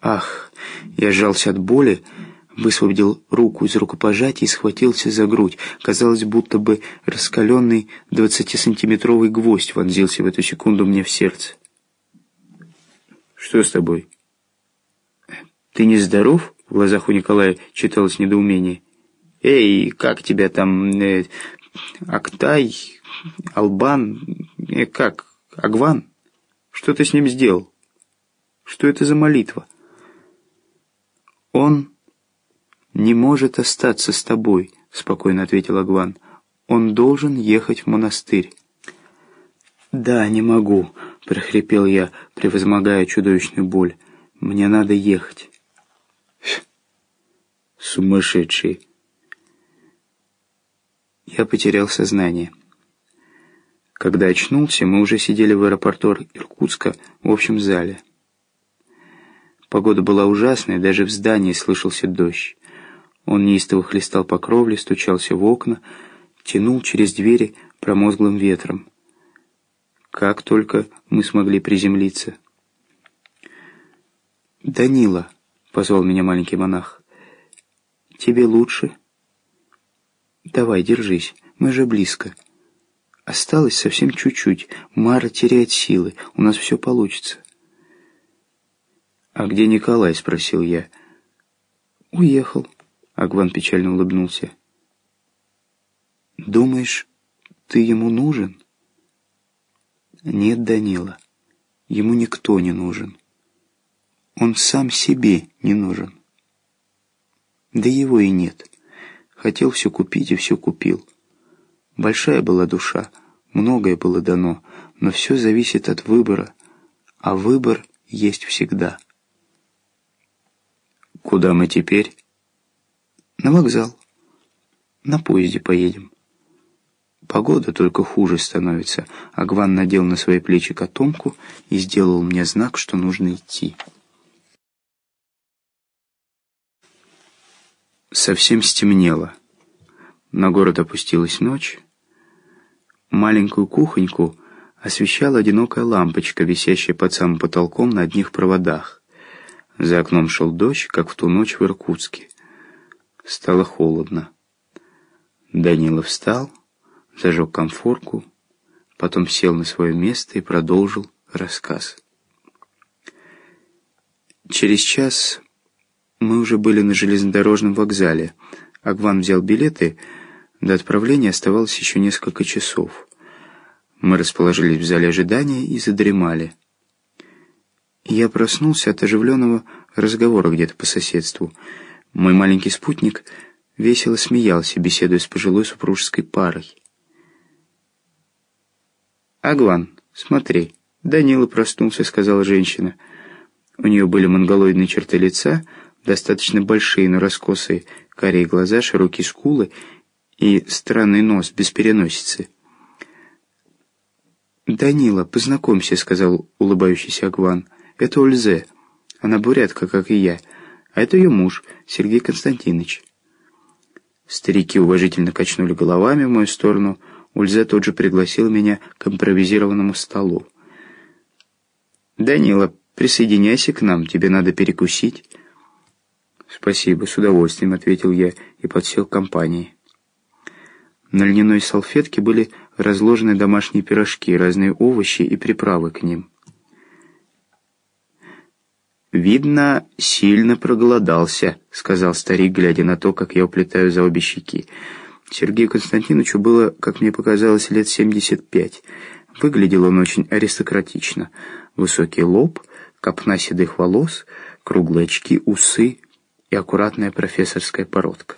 Ах, я сжался от боли, высвободил руку из рукопожатия и схватился за грудь. Казалось, будто бы раскаленный двадцатисантиметровый гвоздь вонзился в эту секунду мне в сердце. «Что с тобой?» «Ты не здоров?» В глазах у Николая читалось недоумение. «Эй, как тебя там? Э, Актай? Албан? Э, как? Агван? Что ты с ним сделал? Что это за молитва?» «Он не может остаться с тобой», — спокойно ответил Агван. «Он должен ехать в монастырь». «Да, не могу», — прохрипел я, превозмогая чудовищную боль. «Мне надо ехать». «Сумасшедший!» Я потерял сознание. Когда очнулся, мы уже сидели в аэропорту Иркутска в общем зале. Погода была ужасная, даже в здании слышался дождь. Он неистово хлестал по кровле, стучался в окна, тянул через двери промозглым ветром. Как только мы смогли приземлиться. «Данила», — позвал меня маленький монах, — «тебе лучше?» «Давай, держись, мы же близко. Осталось совсем чуть-чуть. Мара теряет силы, у нас все получится». «А где Николай?» — спросил я. «Уехал», — Агван печально улыбнулся. «Думаешь, ты ему нужен?» «Нет, Данила, ему никто не нужен. Он сам себе не нужен. Да его и нет. Хотел все купить и все купил. Большая была душа, многое было дано, но все зависит от выбора, а выбор есть всегда». «Куда мы теперь?» «На вокзал. На поезде поедем». Погода только хуже становится. Агван надел на свои плечи котомку и сделал мне знак, что нужно идти. Совсем стемнело. На город опустилась ночь. Маленькую кухоньку освещала одинокая лампочка, висящая под самым потолком на одних проводах. За окном шел дождь, как в ту ночь в Иркутске. Стало холодно. Данила встал, зажег комфорку, потом сел на свое место и продолжил рассказ. Через час мы уже были на железнодорожном вокзале. Агван взял билеты, до отправления оставалось еще несколько часов. Мы расположились в зале ожидания и задремали. Я проснулся от оживленного разговора где-то по соседству. Мой маленький спутник весело смеялся, беседуя с пожилой супружеской парой. «Агван, смотри, Данила проснулся», — сказала женщина. У нее были монголоидные черты лица, достаточно большие, но раскосые, карие глаза, широкие скулы и странный нос без переносицы. «Данила, познакомься», — сказал улыбающийся Агван. Это Ользе. Она бурятка, как и я. А это ее муж, Сергей Константинович. Старики уважительно качнули головами в мою сторону. Ульзе тут же пригласил меня к импровизированному столу. «Данила, присоединяйся к нам, тебе надо перекусить». «Спасибо, с удовольствием», — ответил я и подсел к компании. На льняной салфетке были разложены домашние пирожки, разные овощи и приправы к ним. «Видно, сильно проголодался», — сказал старик, глядя на то, как я уплетаю за обе щеки. Сергею Константиновичу было, как мне показалось, лет семьдесят пять. Выглядел он очень аристократично. Высокий лоб, копна седых волос, круглые очки, усы и аккуратная профессорская породка.